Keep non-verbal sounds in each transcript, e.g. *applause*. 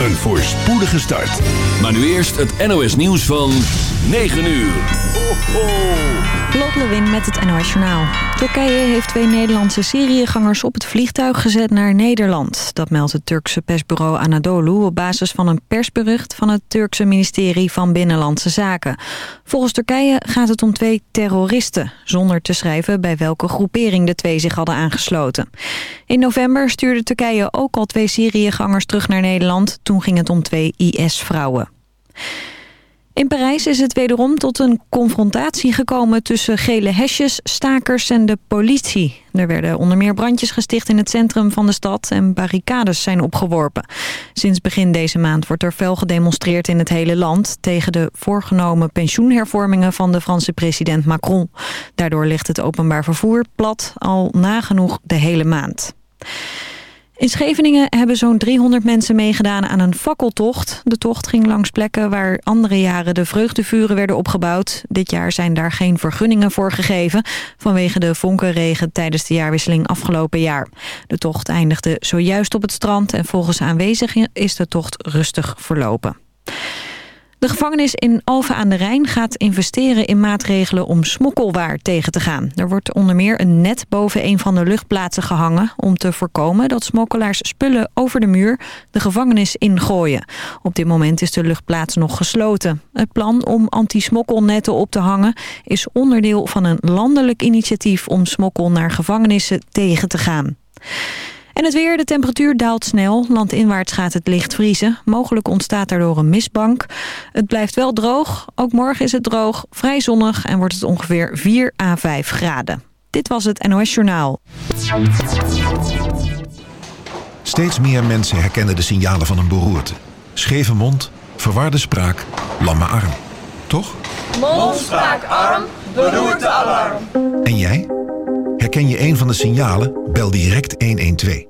Een voorspoedige start. Maar nu eerst het NOS nieuws van 9 uur. Lot Lewin met het NOS Journaal. Turkije heeft twee Nederlandse Syriëgangers op het vliegtuig gezet naar Nederland. Dat meldt het Turkse persbureau Anadolu op basis van een persbericht van het Turkse ministerie van Binnenlandse Zaken. Volgens Turkije gaat het om twee terroristen, zonder te schrijven bij welke groepering de twee zich hadden aangesloten. In november stuurde Turkije ook al twee Syriëgangers terug naar Nederland. Toen ging het om twee IS-vrouwen. In Parijs is het wederom tot een confrontatie gekomen tussen gele hesjes, stakers en de politie. Er werden onder meer brandjes gesticht in het centrum van de stad en barricades zijn opgeworpen. Sinds begin deze maand wordt er fel gedemonstreerd in het hele land tegen de voorgenomen pensioenhervormingen van de Franse president Macron. Daardoor ligt het openbaar vervoer plat al nagenoeg de hele maand. In Scheveningen hebben zo'n 300 mensen meegedaan aan een fakkeltocht. De tocht ging langs plekken waar andere jaren de vreugdevuren werden opgebouwd. Dit jaar zijn daar geen vergunningen voor gegeven... vanwege de vonkenregen tijdens de jaarwisseling afgelopen jaar. De tocht eindigde zojuist op het strand... en volgens aanwezigen is de tocht rustig verlopen. De gevangenis in Alphen aan de Rijn gaat investeren in maatregelen om smokkelwaar tegen te gaan. Er wordt onder meer een net boven een van de luchtplaatsen gehangen... om te voorkomen dat smokkelaars spullen over de muur de gevangenis ingooien. Op dit moment is de luchtplaats nog gesloten. Het plan om anti-smokkelnetten op te hangen is onderdeel van een landelijk initiatief... om smokkel naar gevangenissen tegen te gaan. En het weer, de temperatuur daalt snel. Landinwaarts gaat het licht vriezen. Mogelijk ontstaat daardoor een mistbank. Het blijft wel droog. Ook morgen is het droog, vrij zonnig en wordt het ongeveer 4 à 5 graden. Dit was het NOS Journaal. Steeds meer mensen herkennen de signalen van een beroerte. Scheve mond, verwarde spraak, lamme arm. Toch? Mond, spraak, arm, beroerte, alarm. En jij? Herken je een van de signalen? Bel direct 112.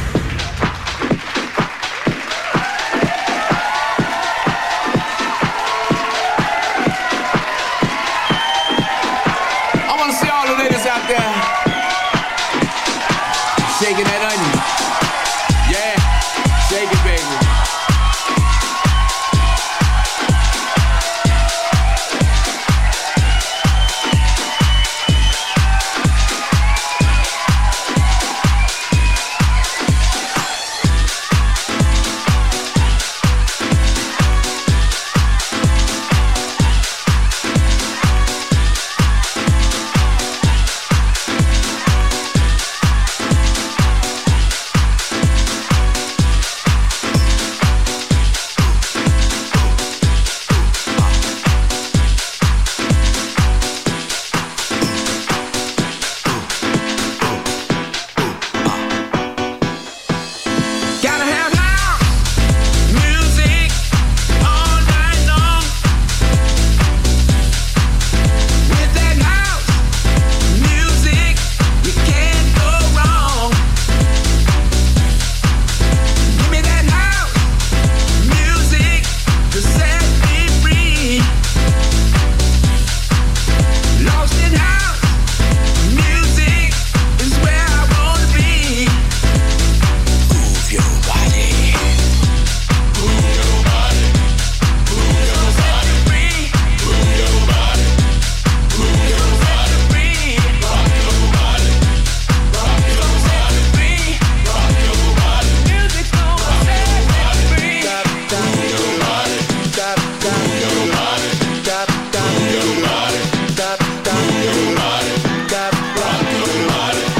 lugar.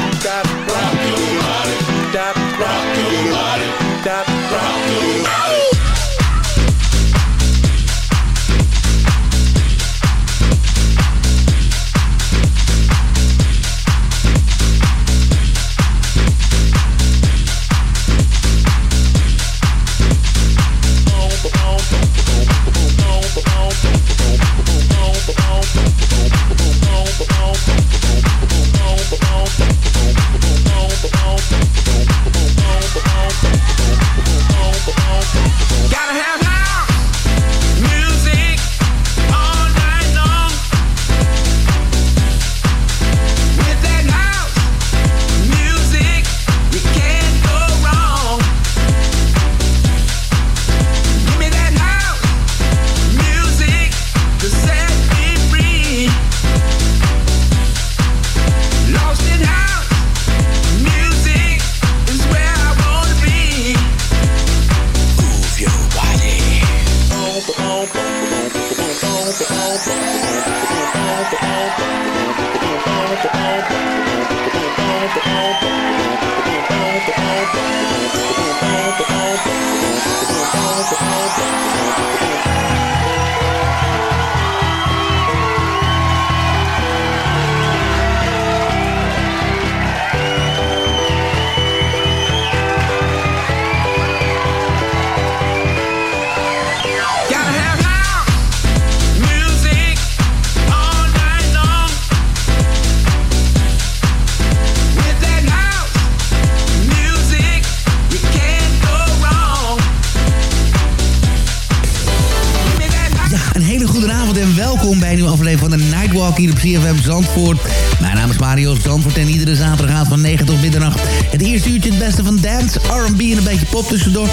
En welkom bij een nieuwe aflevering van de Nightwalk hier op CFM Zandvoort. Mijn naam is Mario Zandvoort en iedere zaterdag gaat van 9 tot middernacht. Het eerste uurtje het beste van dance, R&B en een beetje pop tussendoor.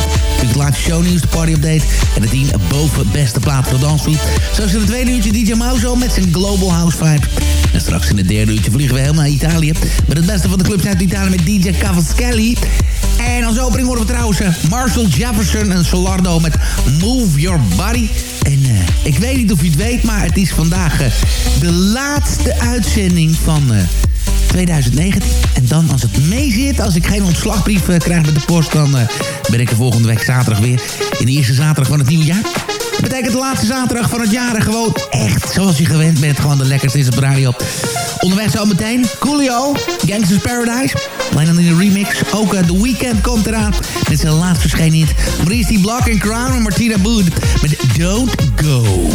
Het laatste shownieuws, de party update en het 10 boven beste plaat voor dansvloed. Zoals in het tweede uurtje DJ Mauzo met zijn Global House Vibe. En straks in het derde uurtje vliegen we helemaal naar Italië. Met het beste van de clubs uit Italië met DJ Cavaschelli. En als opening horen we trouwens eh, Marshall Jefferson en Solardo met Move Your Body. En uh, ik weet niet of u het weet, maar het is vandaag uh, de laatste uitzending van uh, 2019. En dan als het meezit, als ik geen ontslagbrief krijg met de post... dan ben ik er volgende week zaterdag weer in de eerste zaterdag van het nieuwe jaar. Dat betekent de laatste zaterdag van het jaar gewoon echt zoals je gewend bent. Gewoon de lekkerste is op. Onderweg zo meteen Coolio, Gangsters Paradise. Alleen dan in de remix. Ook uh, The Weeknd komt eraan met zijn laatst verschenen hit. Maurice D. Block en Crown en Martina Bood met Don't Go.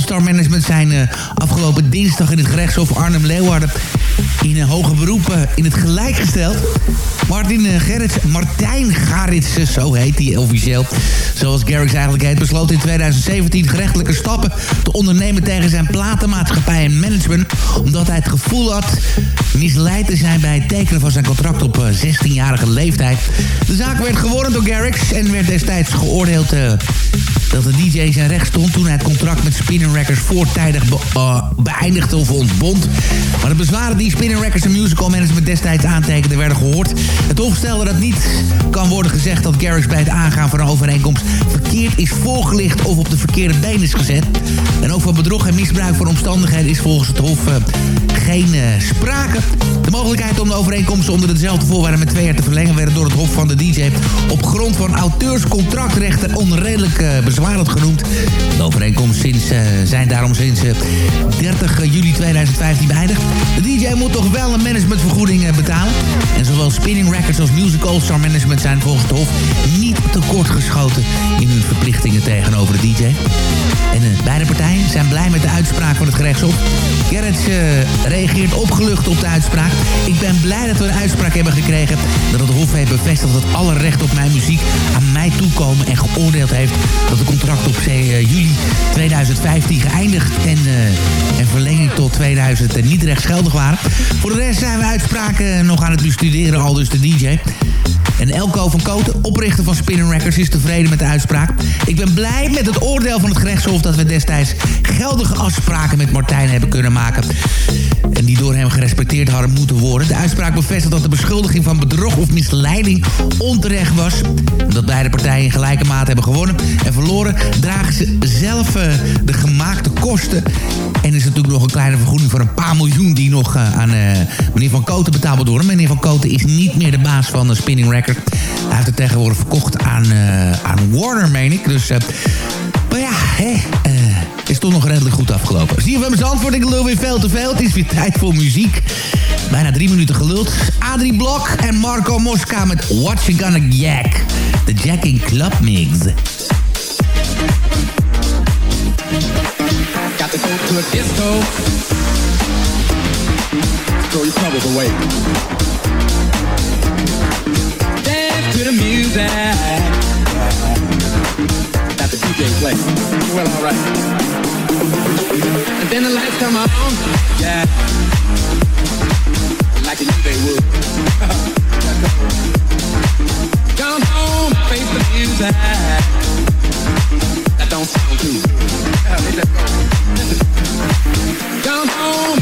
All-Star Management zijn uh, afgelopen dinsdag in het gerechtshof Arnhem-Leeuwarden... in een hoge beroep uh, in het gelijk gesteld... Martin uh, Gerrits, Martijn Garitsen, zo heet hij officieel. Zoals Garrix eigenlijk heet, besloot in 2017 gerechtelijke stappen te ondernemen tegen zijn platenmaatschappij en management. Omdat hij het gevoel had misleid te zijn bij het tekenen van zijn contract op 16-jarige leeftijd. De zaak werd gewonnen door Garrix en werd destijds geoordeeld uh, dat de DJ zijn recht stond toen hij het contract met Spinning Records voortijdig be uh, beëindigde of ontbond. Maar de bezwaren die Spinning Records en Musical Management destijds aantekenden werden gehoord. Het Hof stelde dat niet kan worden gezegd dat Garrix bij het aangaan van een overeenkomst verkeerd is voorgelicht of op de verkeerde been is gezet. En ook van bedrog en misbruik van omstandigheden is volgens het Hof geen uh, sprake. De mogelijkheid om de overeenkomst onder dezelfde voorwaarden met twee jaar te verlengen werden door het Hof van de DJ op grond van auteurscontractrechten onredelijk uh, bezwarend genoemd. De overeenkomst sinds, zijn daarom sinds 30 juli 2015 beëindigd. De DJ moet toch wel een managementvergoeding betalen. En zowel Spinning Records als Music All-Star Management zijn volgens het Hof niet tekortgeschoten in hun verplichtingen tegenover de DJ. En beide partijen zijn blij met de uitspraak van het gerechtshof. Gerrits reageert opgelucht op de uitspraak. Ik ben blij dat we een uitspraak hebben gekregen... dat het Hof heeft bevestigd dat alle rechten op mijn muziek aan mij toekomen... en geoordeeld heeft dat de contract op uh, juli 2015 geëindigd... en, en verlenging tot 2000 niet rechtsgeldig waren. Voor de rest zijn we uitspraken nog aan het bestuderen, al dus de DJ... En Elko van Koten, oprichter van Spinning Records, is tevreden met de uitspraak. Ik ben blij met het oordeel van het gerechtshof dat we destijds geldige afspraken met Martijn hebben kunnen maken. En die door hem gerespecteerd hadden moeten worden. De uitspraak bevestigt dat de beschuldiging van bedrog of misleiding onterecht was. Dat beide partijen in gelijke mate hebben gewonnen en verloren. Dragen ze zelf uh, de gemaakte kosten. En is natuurlijk nog een kleine vergoeding voor een paar miljoen die nog uh, aan uh, meneer Van Koten betaald wordt. Meneer Van Koten is niet meer de baas van Spinning Record. Hij heeft het tegenwoordig verkocht aan, uh, aan Warner, meen ik. Dus, uh, maar ja, hè, uh, is toch nog redelijk goed afgelopen. Zie je van mijn antwoord, ik geloof weer veel te veel. Het is weer tijd voor muziek. Bijna drie minuten geluld. Adrie Blok en Marco Mosca met What You Gonna Jack. De Jacking Club Mix. Got to go to disco. Throw your troubles away. To the music that the DJ plays. Well, alright. And then the lights come on, yeah, like you knew they would. *laughs* Come home, face the music. That don't sound too. Come home.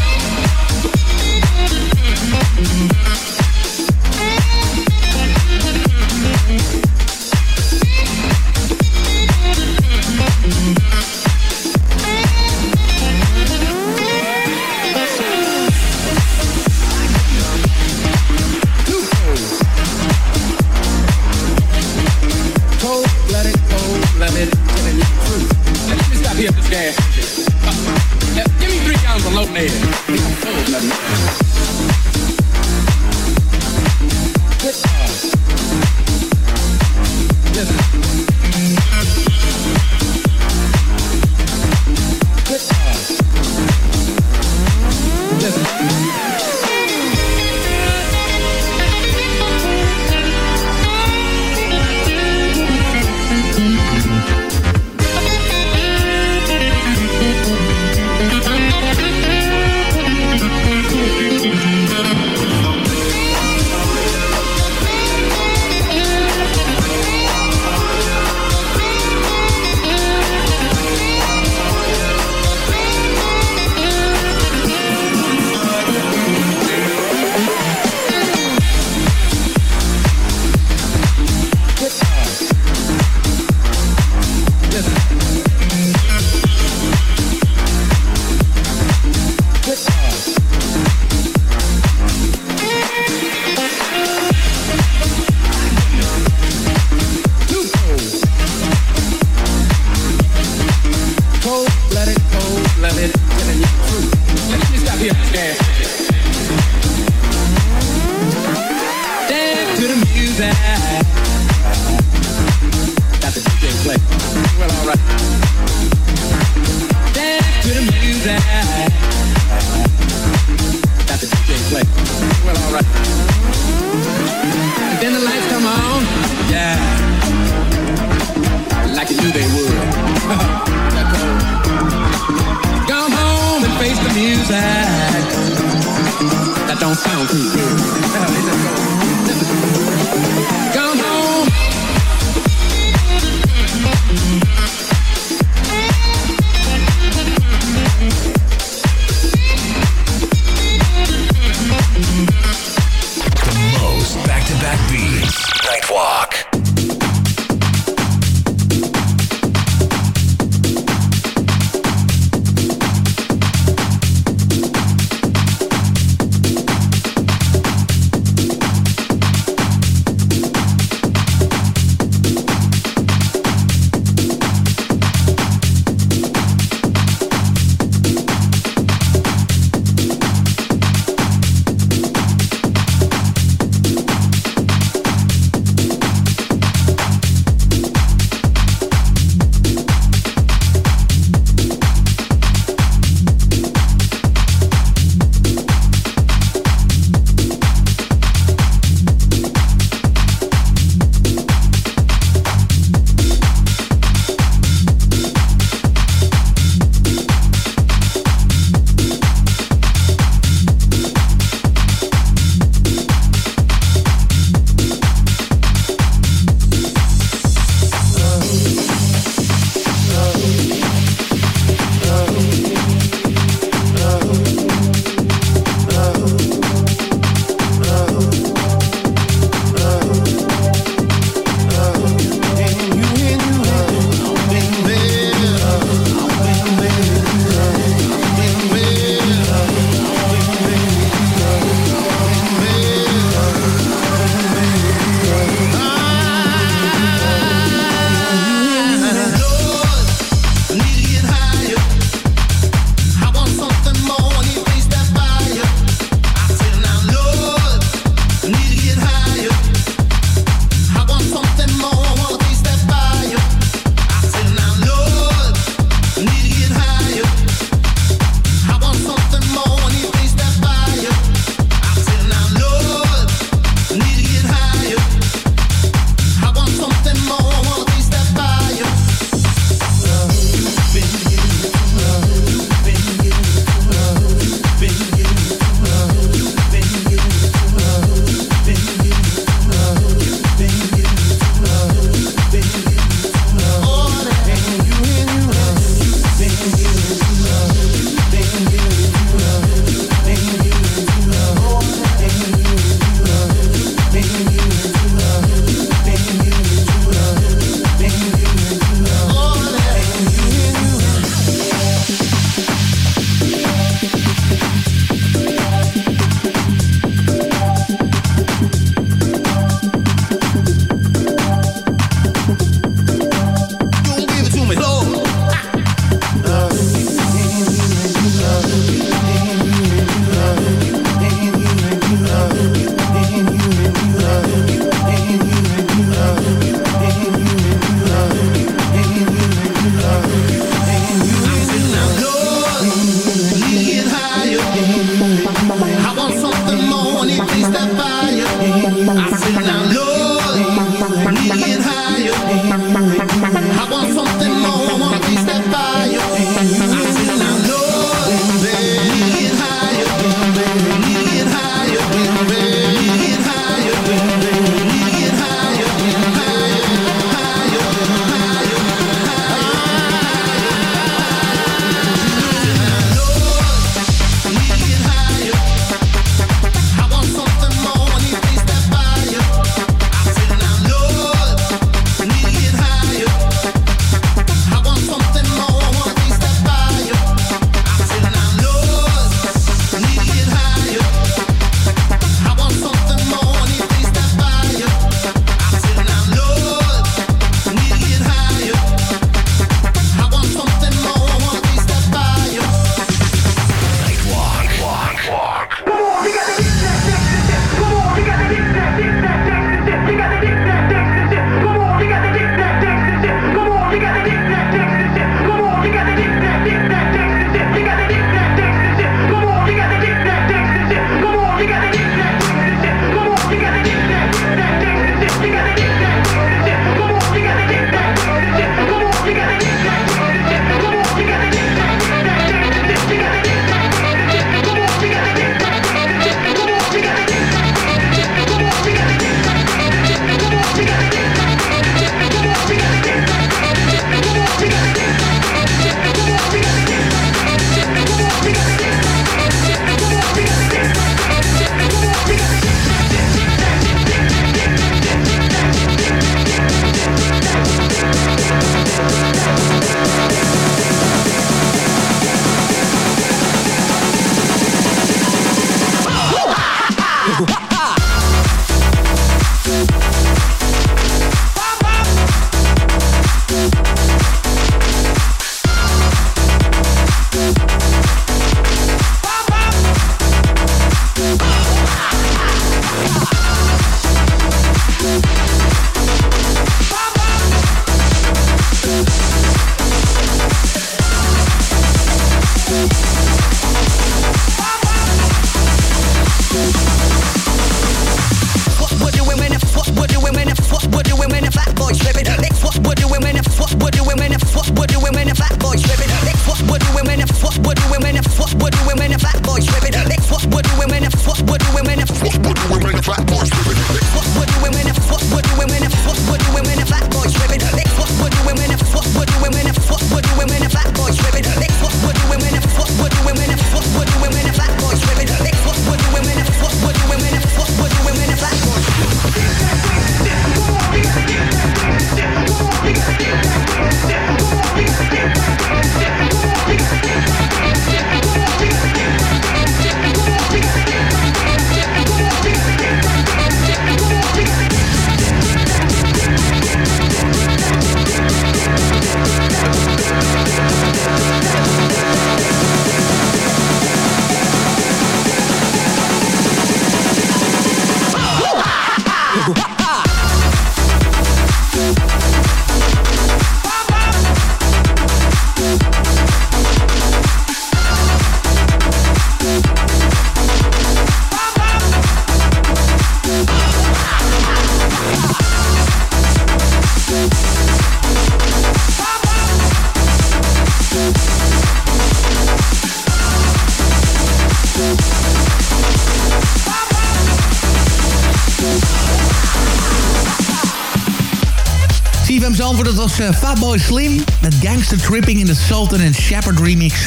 Uh, Fatboy Slim... met Gangster Tripping in de Sultan and Shepard remix.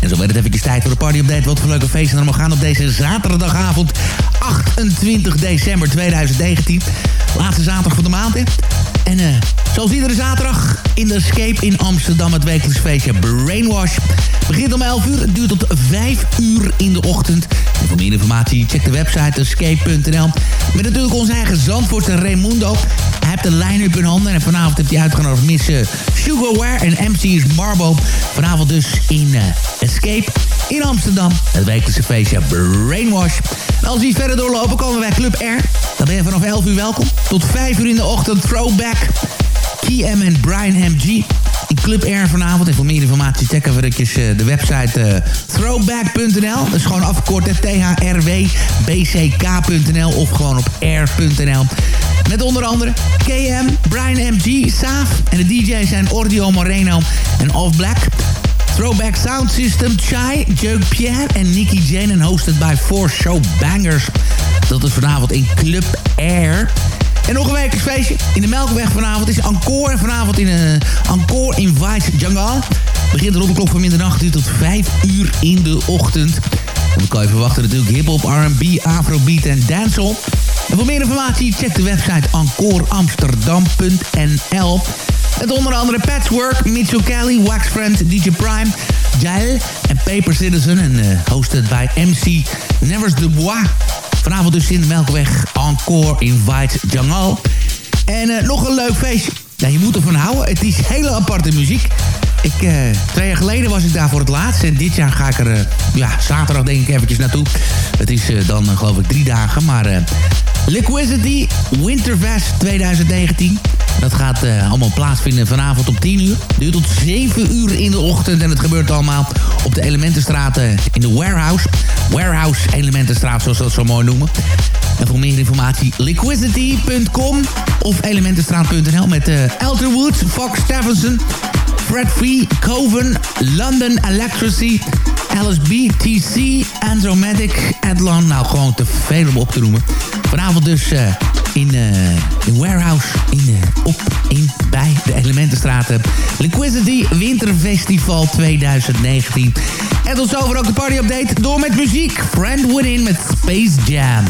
En zo werd het even tijd voor de party update. Wat voor leuke feesten er allemaal gaan op deze zaterdagavond... 28 december 2019. Laatste zaterdag van de maand, hè? En uh, zoals iedere zaterdag in de Escape in Amsterdam... het wekelijks feestje Brainwash. Begint om 11 uur, duurt tot 5 uur in de ochtend. Meer informatie check de website escape.nl. Met natuurlijk onze eigen Zandvoortse Raimundo. Hij heeft de line-up in handen. En vanavond heeft hij uitgenodigd Miss uh, Sugarware en MC is Marbo. Vanavond dus in uh, Escape in Amsterdam. Het wekelijkse feestje Brainwash. En als we verder doorlopen komen wij Club R. Dan ben je vanaf 11 uur welkom. Tot 5 uur in de ochtend Throwback. KM en Brian MG in Club R vanavond. En voor meer informatie check even de website uh, throwback.nl. Dat is gewoon afgekort T-H-R-W-B-C-K.nl of gewoon op air.nl. Met onder andere KM, Brian MG, Saaf en de DJ's zijn Ordio Moreno en Off Black. Throwback Sound System, Chai, Joe Pierre en Nicky Jane. En hosted by Four Show Bangers. Dat is vanavond in Club Air. En nog een wekelijks feestje. In de Melkweg vanavond is Encore. En vanavond in uh, Encore Vice Jungle. Begint rond de klok van middernacht uur tot 5 uur in de ochtend. En dan kan je verwachten natuurlijk hiphop, R&B, afrobeat en dancehall. En voor meer informatie check de website encoreamsterdam.nl. Met onder andere Patchwork, Mitchell Kelly, Waxfriend, DJ Prime, Jail en Paper Citizen. En uh, hosted bij MC Nevers Dubois. Vanavond dus in de Melkweg Encore Invite Jungle. En uh, nog een leuk feestje. Ja, je moet ervan houden. Het is hele aparte muziek. Ik, uh, twee jaar geleden was ik daar voor het laatst. En dit jaar ga ik er, uh, ja, zaterdag denk ik eventjes naartoe. Het is uh, dan geloof ik drie dagen. Maar Liquidity Winterfest 2019. Dat gaat allemaal plaatsvinden vanavond om 10 uur. Duurt tot 7 uur in de ochtend. En het gebeurt allemaal op de Elementenstraat in de Warehouse. Warehouse Elementenstraat, zoals ze dat zo mooi noemen. En voor meer informatie liquidity.com of elementenstraat.nl met Elterwood, Fox Stephenson, Fred V, Coven, London Electricity, LSB, TC, Andromatic, Adlon. Nou, gewoon te veel om op te noemen. Vanavond dus uh, in, uh, in Warehouse, in, op, in, bij de Elementenstraat. Liquidity Winterfestival 2019. En tot zover ook de party update. Door met muziek. Friend met Space Jam.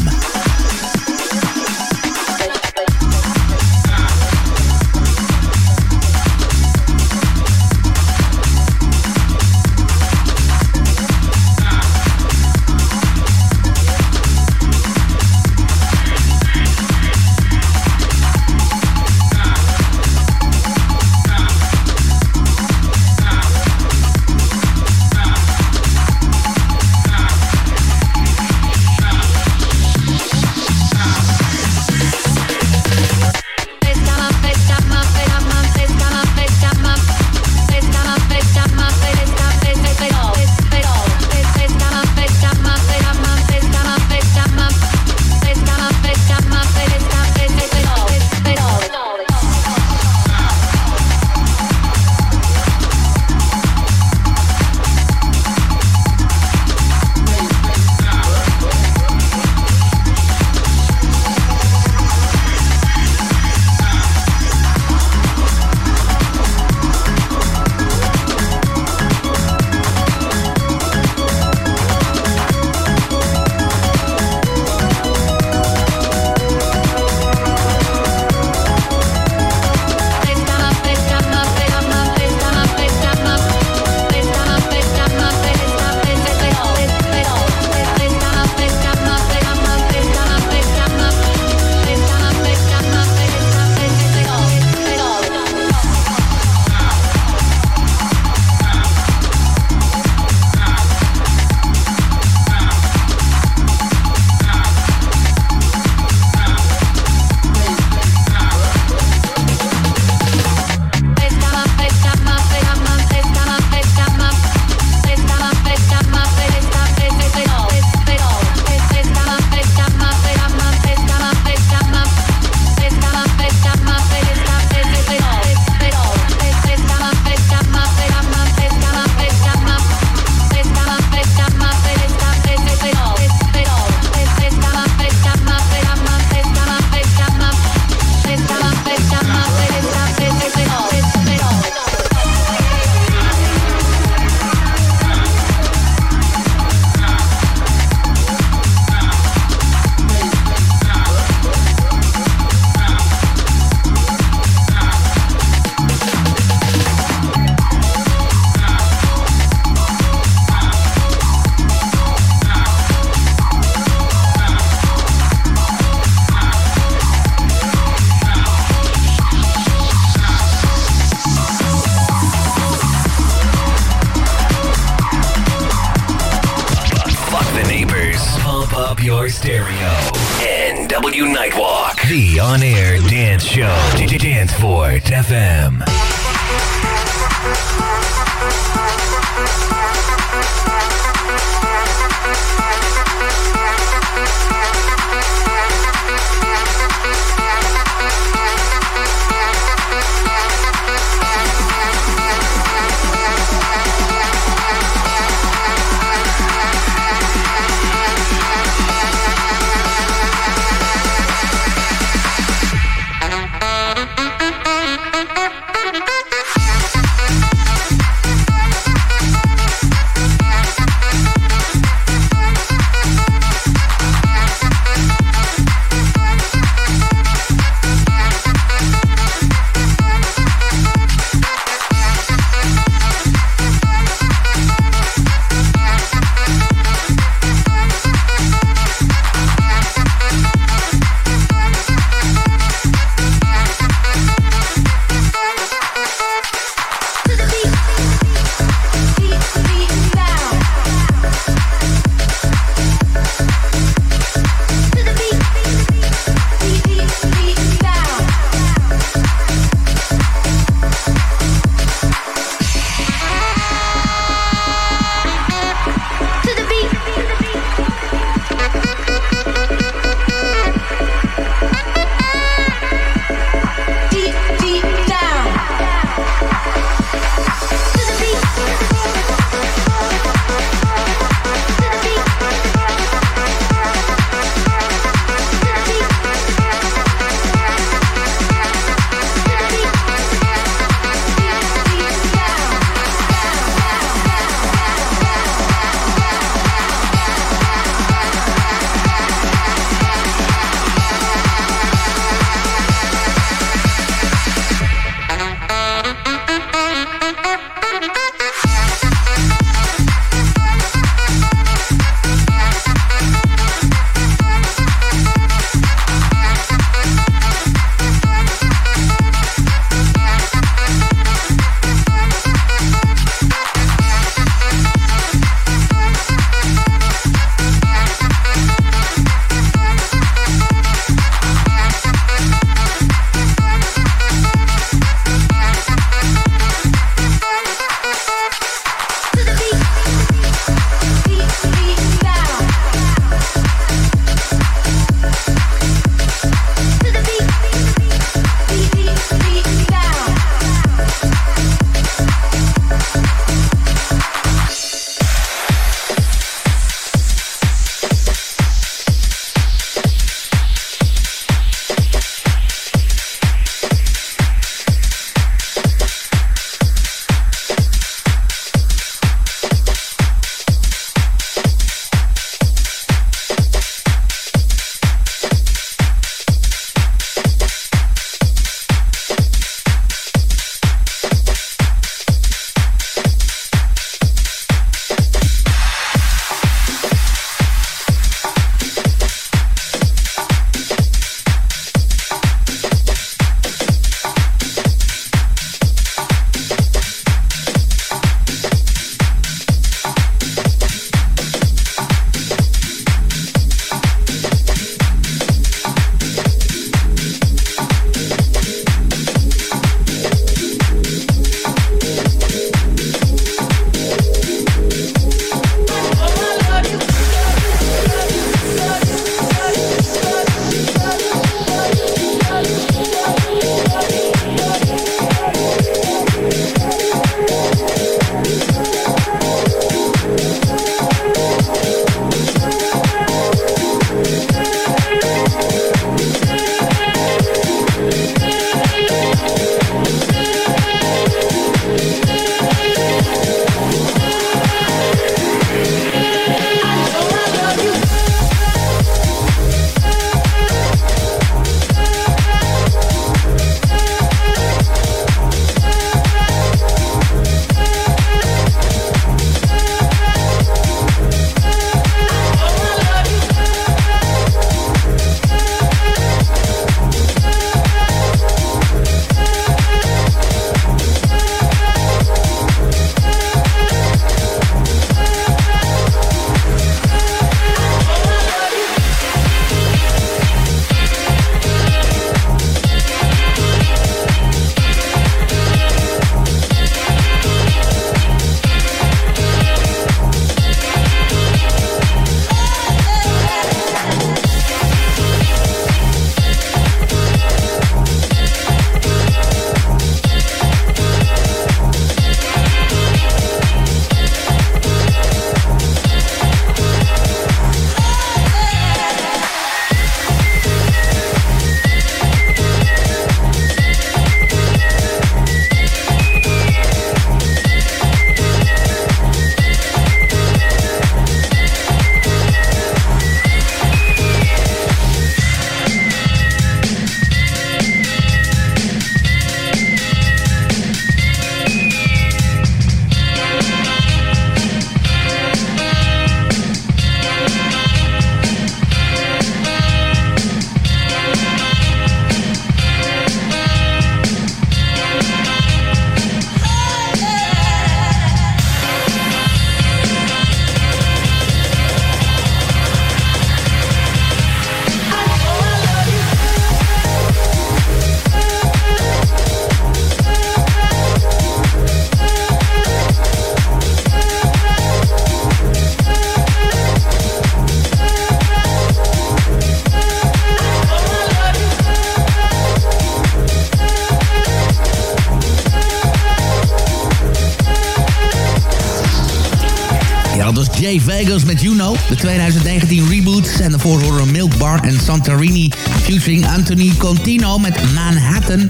De 2019 reboots en de horen Milk Bar en Santorini featuring Anthony Contino met Manhattan.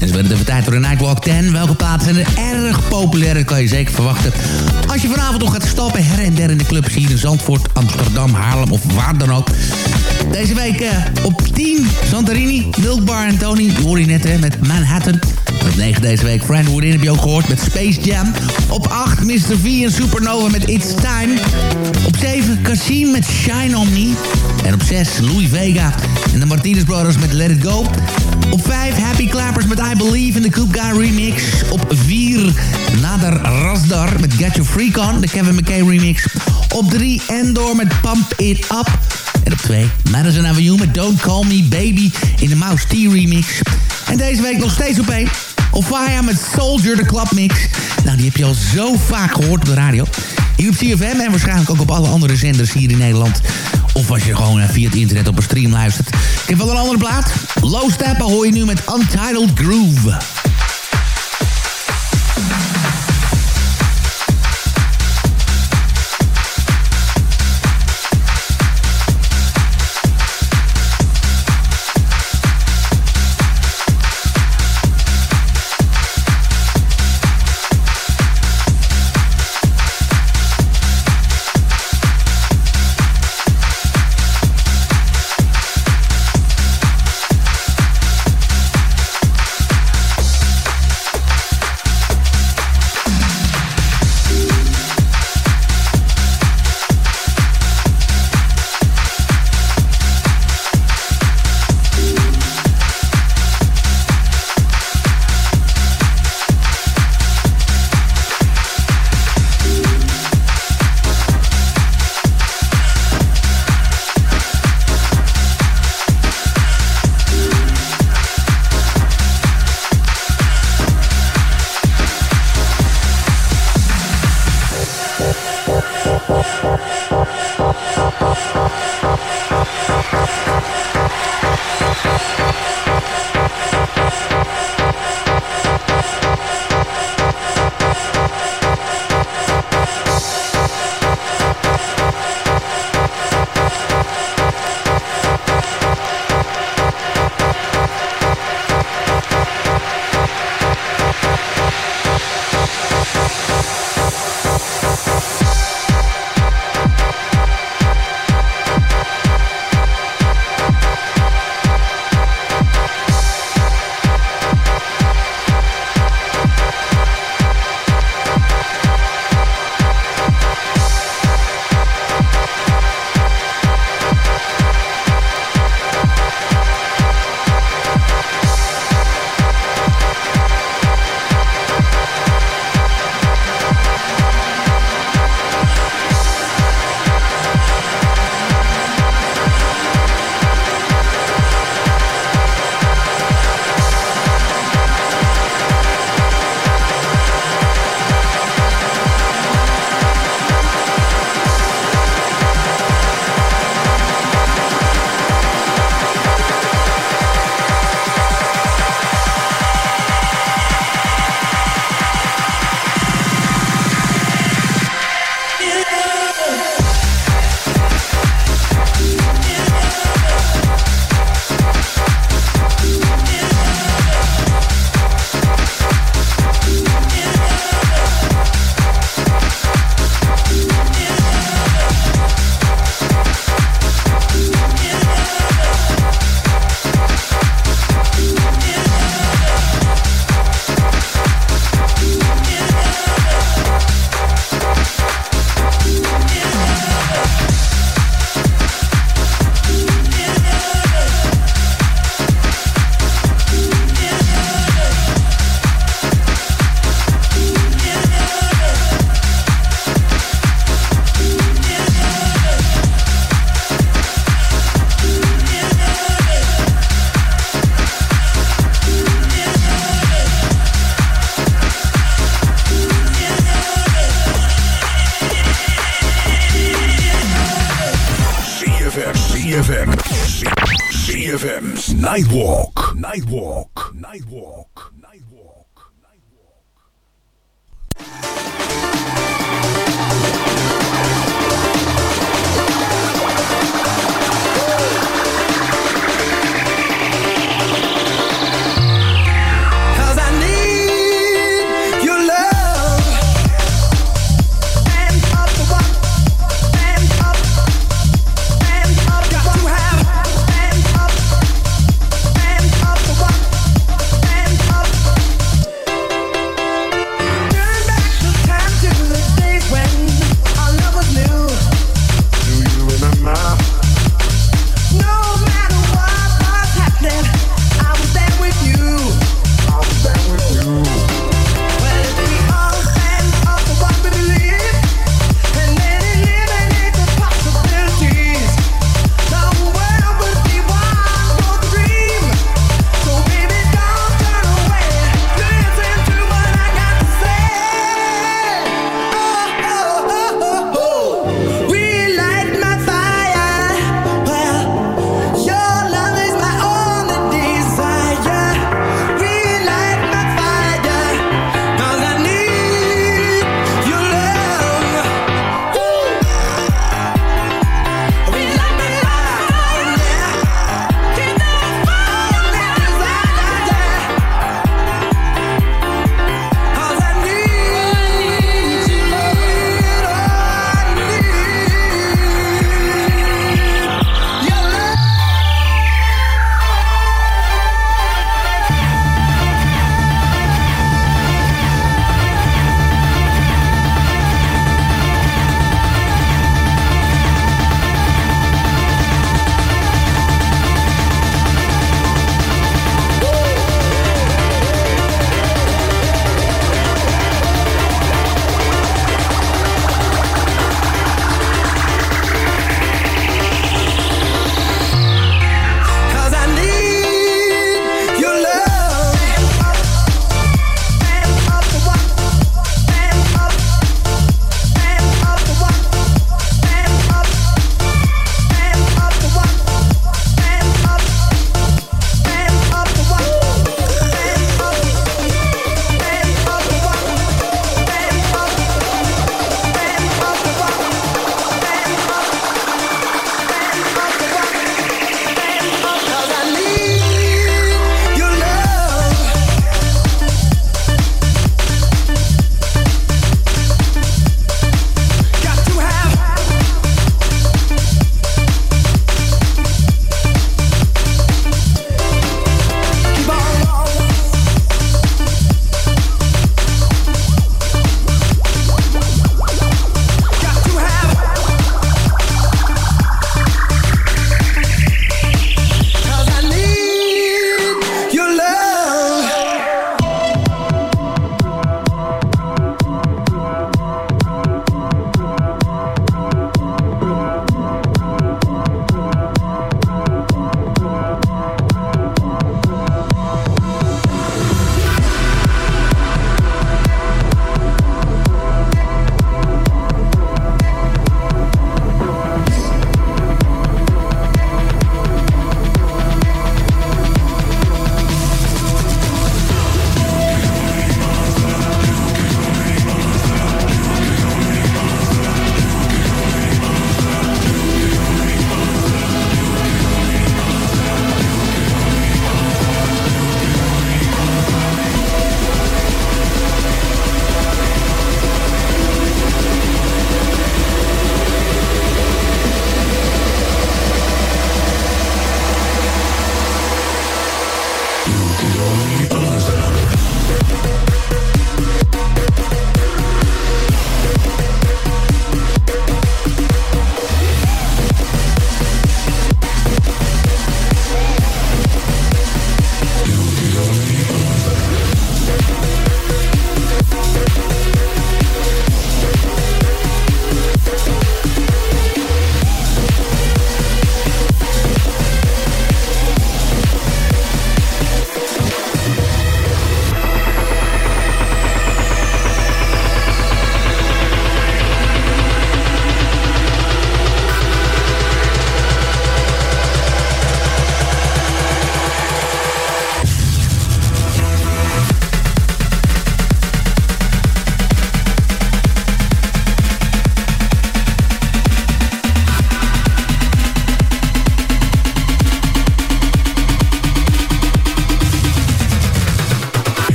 En ze werden even tijd voor de Nightwalk 10. Welke plaatsen zijn er erg populair? Dat kan je zeker verwachten. Als je vanavond nog gaat stappen her en der in de clubs hier in Zandvoort, Amsterdam, Haarlem of waar dan ook. Deze week uh, op 10 Santorini, Milk Bar en Tony. Hoor je net hè, met Manhattan. Op 9 deze week Friend Woodin heb je ook gehoord met Space Jam. Op 8 Mr. V en Supernova met It's Time. Op 7 Cassim met Shine On Me. En op 6 Louis Vega en de Martinez Brothers met Let It Go. Op 5 Happy Clappers met I Believe in de Coop Guy remix. Op 4 Nader Rasdar met Get Your Freak On, de Kevin McKay remix. Op 3 Endor met Pump It Up. En op 2 Madison Avenue met Don't Call Me Baby in de Mouse T remix. En deze week nog steeds op 1 of Fire met Soldier, de clubmix. Nou, die heb je al zo vaak gehoord op de radio. Hier op CFM en waarschijnlijk ook op alle andere zenders hier in Nederland. Of als je gewoon via het internet op een stream luistert. Ik heb wel een andere plaat. Low hoor je nu met Untitled Groove.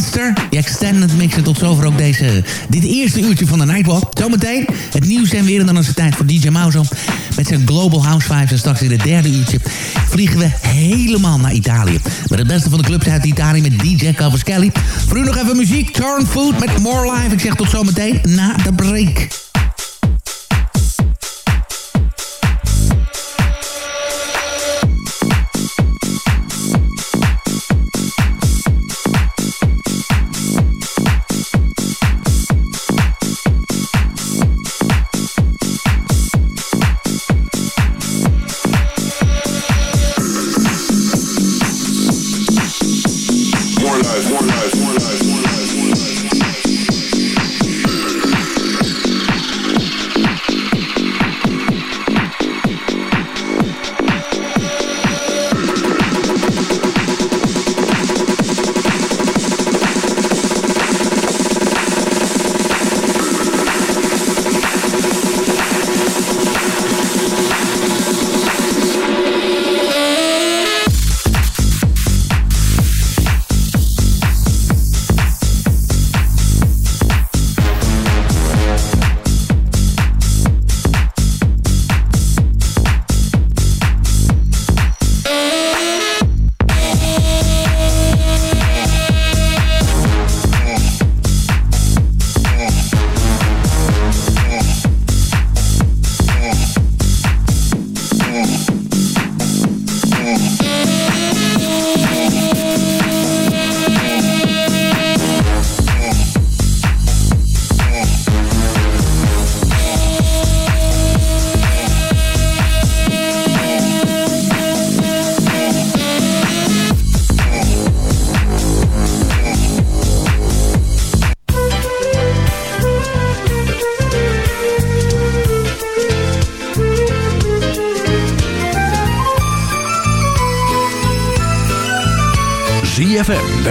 Monster, die extended mixen tot zover ook deze, dit eerste uurtje van de Nightwalk. Zometeen het nieuws en weer en dan is tijd voor DJ Mauzo met zijn Global House Vibes. En straks in het derde uurtje vliegen we helemaal naar Italië. Met het beste van de clubs uit Italië met DJ Cavaschelli. Voor u nog even muziek, Turn Food met More Live. Ik zeg tot zometeen na de break.